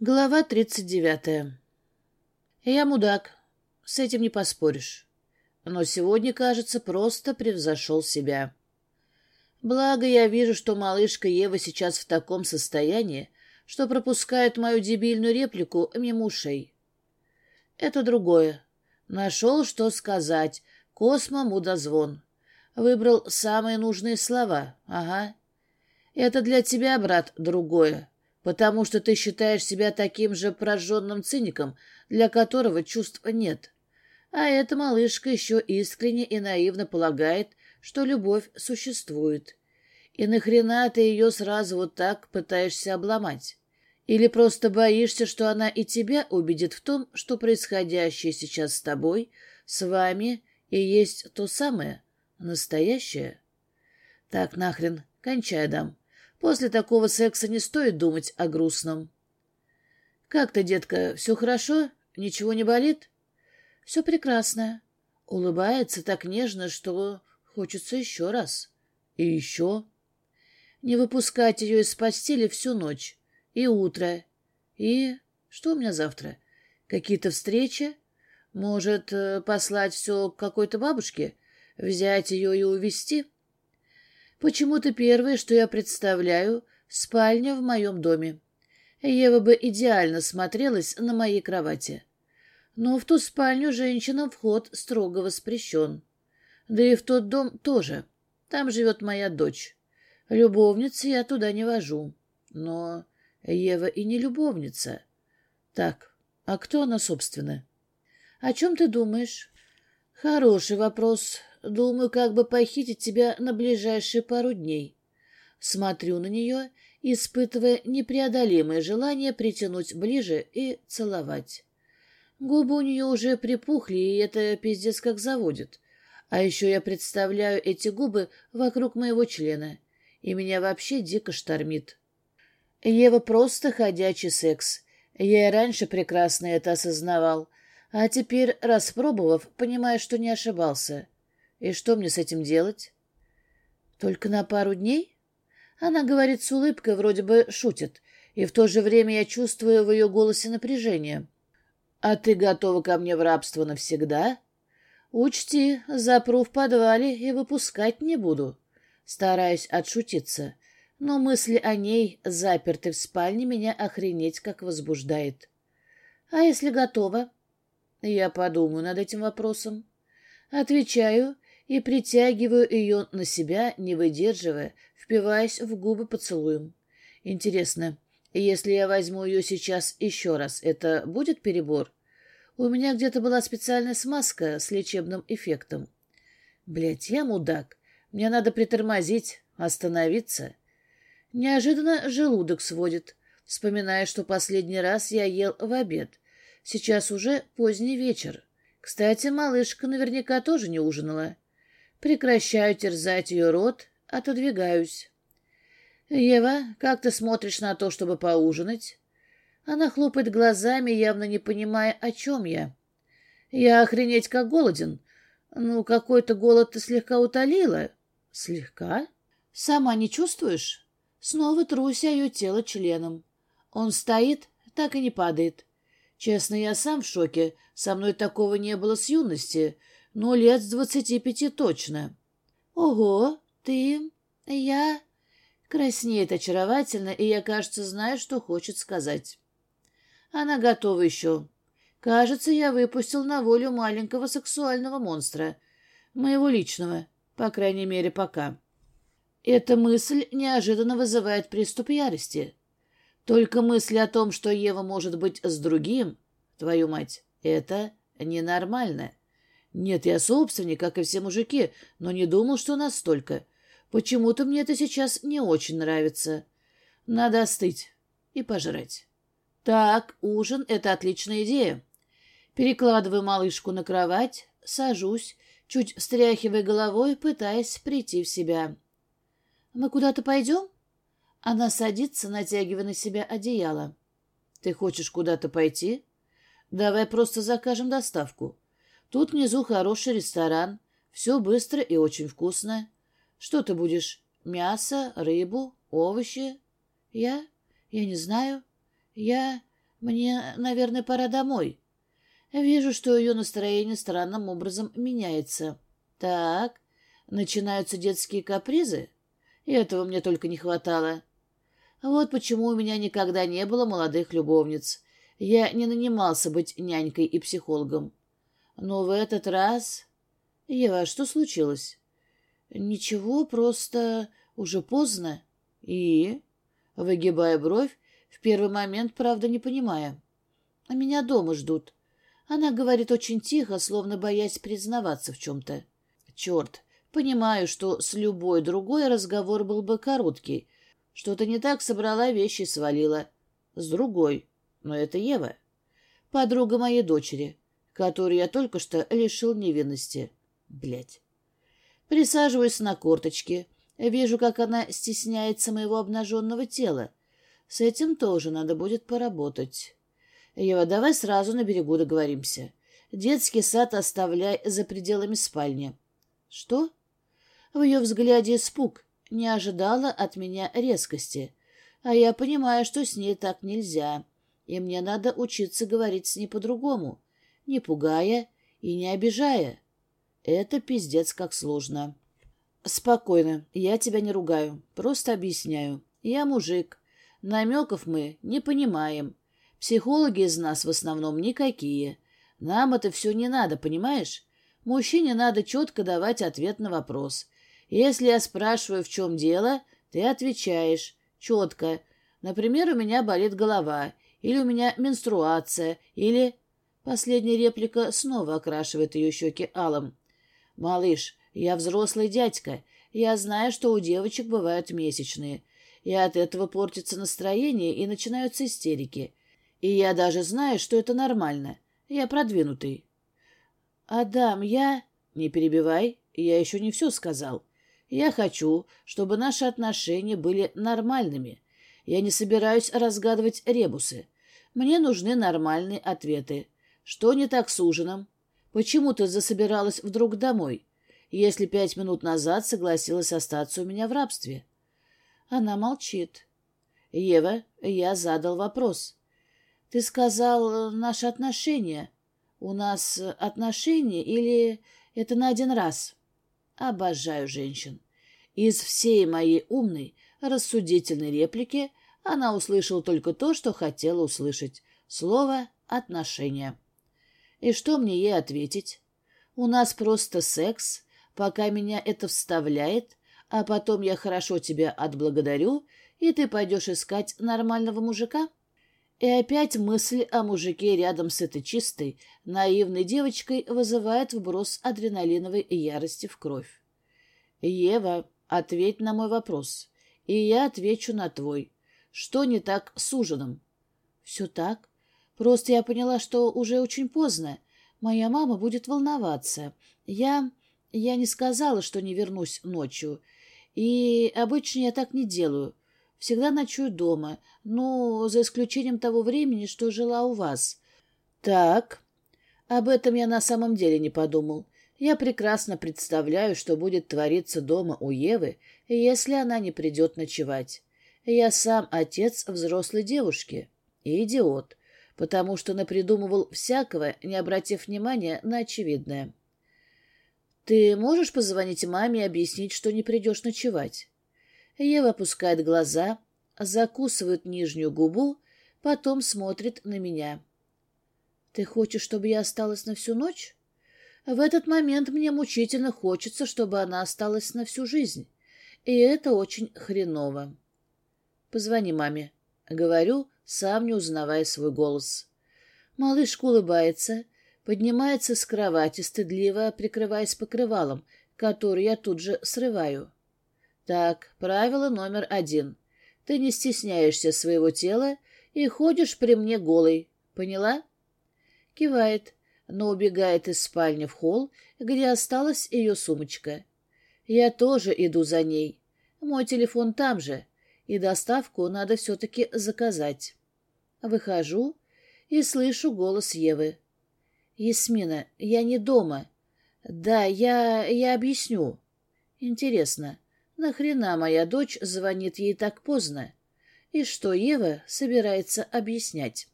Глава тридцать девятая. Я мудак, с этим не поспоришь. Но сегодня, кажется, просто превзошел себя. Благо, я вижу, что малышка Ева сейчас в таком состоянии, что пропускает мою дебильную реплику мимо ушей. Это другое. Нашел, что сказать. Космо мудозвон. Выбрал самые нужные слова. Ага. Это для тебя, брат, другое потому что ты считаешь себя таким же прожженным циником, для которого чувств нет. А эта малышка еще искренне и наивно полагает, что любовь существует. И нахрена ты ее сразу вот так пытаешься обломать? Или просто боишься, что она и тебя убедит в том, что происходящее сейчас с тобой, с вами, и есть то самое, настоящее? Так нахрен, кончай, дам. После такого секса не стоит думать о грустном. «Как ты, детка, все хорошо? Ничего не болит?» «Все прекрасно». Улыбается так нежно, что хочется еще раз. И еще. Не выпускать ее из постели всю ночь. И утро. И... Что у меня завтра? Какие-то встречи? Может, э, послать все к какой-то бабушке? Взять ее и увезти?» Почему-то первое, что я представляю, спальня в моем доме. Ева бы идеально смотрелась на моей кровати. Но в ту спальню женщинам вход строго воспрещен. Да и в тот дом тоже. Там живет моя дочь. Любовницы я туда не вожу. Но Ева и не любовница. Так, а кто она, собственно? О чем ты думаешь? Хороший вопрос. Думаю, как бы похитить тебя на ближайшие пару дней. Смотрю на нее, испытывая непреодолимое желание притянуть ближе и целовать. Губы у нее уже припухли, и это пиздец как заводит. А еще я представляю эти губы вокруг моего члена, и меня вообще дико штормит. Ева просто ходячий секс. Я и раньше прекрасно это осознавал, а теперь, распробовав, понимаю, что не ошибался. И что мне с этим делать? Только на пару дней? Она говорит с улыбкой, вроде бы шутит, и в то же время я чувствую в ее голосе напряжение. А ты готова ко мне в рабство навсегда? Учти, запру в подвале и выпускать не буду. Стараюсь отшутиться, но мысли о ней, запертой в спальне, меня охренеть как возбуждает. А если готова? Я подумаю над этим вопросом. Отвечаю и притягиваю ее на себя, не выдерживая, впиваясь в губы поцелуем. Интересно, если я возьму ее сейчас еще раз, это будет перебор? У меня где-то была специальная смазка с лечебным эффектом. Блять, я мудак. Мне надо притормозить, остановиться. Неожиданно желудок сводит, вспоминая, что последний раз я ел в обед. Сейчас уже поздний вечер. Кстати, малышка наверняка тоже не ужинала. Прекращаю терзать ее рот, отодвигаюсь. «Ева, как ты смотришь на то, чтобы поужинать?» Она хлопает глазами, явно не понимая, о чем я. «Я охренеть как голоден. Ну, какой-то голод ты слегка утолила». «Слегка? Сама не чувствуешь?» Снова труся ее тело членом. Он стоит, так и не падает. Честно, я сам в шоке. Со мной такого не было с юности. Ну, лет с двадцати пяти точно. Ого, ты... я... Краснеет очаровательно, и я, кажется, знаю, что хочет сказать. Она готова еще. Кажется, я выпустил на волю маленького сексуального монстра. Моего личного, по крайней мере, пока. Эта мысль неожиданно вызывает приступ ярости. Только мысль о том, что Ева может быть с другим, твою мать, это ненормально. Нет, я собственник, как и все мужики, но не думал, что настолько. Почему-то мне это сейчас не очень нравится. Надо остыть и пожрать. Так, ужин — это отличная идея. Перекладываю малышку на кровать, сажусь, чуть встряхивая головой, пытаясь прийти в себя. «Мы куда-то пойдем?» Она садится, натягивая на себя одеяло. «Ты хочешь куда-то пойти? Давай просто закажем доставку. Тут внизу хороший ресторан. Все быстро и очень вкусно. Что ты будешь? Мясо, рыбу, овощи? Я? Я не знаю. Я... Мне, наверное, пора домой. Вижу, что ее настроение странным образом меняется. Так, начинаются детские капризы? И этого мне только не хватало. Вот почему у меня никогда не было молодых любовниц. Я не нанимался быть нянькой и психологом. Но в этот раз... Ева, что случилось? Ничего, просто уже поздно. И... Выгибая бровь, в первый момент, правда, не понимая. Меня дома ждут. Она говорит очень тихо, словно боясь признаваться в чем-то. Черт, понимаю, что с любой другой разговор был бы короткий. Что-то не так собрала вещи и свалила. С другой. Но это Ева. Подруга моей дочери, которую я только что лишил невинности. Блять. Присаживаюсь на корточки. Вижу, как она стесняется моего обнаженного тела. С этим тоже надо будет поработать. Ева, давай сразу на берегу договоримся. Детский сад оставляй за пределами спальни. Что? В ее взгляде испуг. Не ожидала от меня резкости. А я понимаю, что с ней так нельзя. И мне надо учиться говорить с ней по-другому, не пугая и не обижая. Это пиздец как сложно. Спокойно, я тебя не ругаю, просто объясняю. Я мужик. Намеков мы не понимаем. Психологи из нас в основном никакие. Нам это все не надо, понимаешь? Мужчине надо четко давать ответ на вопрос. Если я спрашиваю, в чем дело, ты отвечаешь. Четко. Например, у меня болит голова, или у меня менструация, или... Последняя реплика снова окрашивает ее щеки алым. «Малыш, я взрослый дядька. Я знаю, что у девочек бывают месячные. И от этого портится настроение и начинаются истерики. И я даже знаю, что это нормально. Я продвинутый. Адам, я... Не перебивай, я еще не все сказал. Я хочу, чтобы наши отношения были нормальными. Я не собираюсь разгадывать ребусы. Мне нужны нормальные ответы. Что не так с ужином? Почему ты засобиралась вдруг домой, если пять минут назад согласилась остаться у меня в рабстве? Она молчит. Ева, я задал вопрос. Ты сказал наши отношения. У нас отношения или это на один раз? Обожаю женщин. Из всей моей умной, рассудительной реплики она услышала только то, что хотела услышать. Слово «отношения». И что мне ей ответить? У нас просто секс, пока меня это вставляет, а потом я хорошо тебя отблагодарю, и ты пойдешь искать нормального мужика? И опять мысль о мужике рядом с этой чистой, наивной девочкой вызывает вброс адреналиновой ярости в кровь. «Ева, ответь на мой вопрос, и я отвечу на твой. Что не так с ужином?» «Все так. Просто я поняла, что уже очень поздно. Моя мама будет волноваться. Я... я не сказала, что не вернусь ночью. И обычно я так не делаю. Всегда ночую дома, ну, за исключением того времени, что жила у вас. Так, об этом я на самом деле не подумал. Я прекрасно представляю, что будет твориться дома у Евы, если она не придет ночевать. Я сам отец взрослой девушки. И идиот, потому что напридумывал всякого, не обратив внимания на очевидное. Ты можешь позвонить маме и объяснить, что не придешь ночевать? Ева опускает глаза, закусывает нижнюю губу, потом смотрит на меня. «Ты хочешь, чтобы я осталась на всю ночь?» В этот момент мне мучительно хочется, чтобы она осталась на всю жизнь. И это очень хреново. «Позвони маме», — говорю, сам не узнавая свой голос. Малышка улыбается, поднимается с кровати, стыдливо прикрываясь покрывалом, который я тут же срываю. Так, правило номер один. Ты не стесняешься своего тела и ходишь при мне голой. Поняла? Кивает, но убегает из спальни в холл, где осталась ее сумочка. Я тоже иду за ней. Мой телефон там же, и доставку надо все-таки заказать. Выхожу и слышу голос Евы. «Ясмина, я не дома. Да, я... я объясню. Интересно, Нахрена моя дочь звонит ей так поздно? И что Ева собирается объяснять?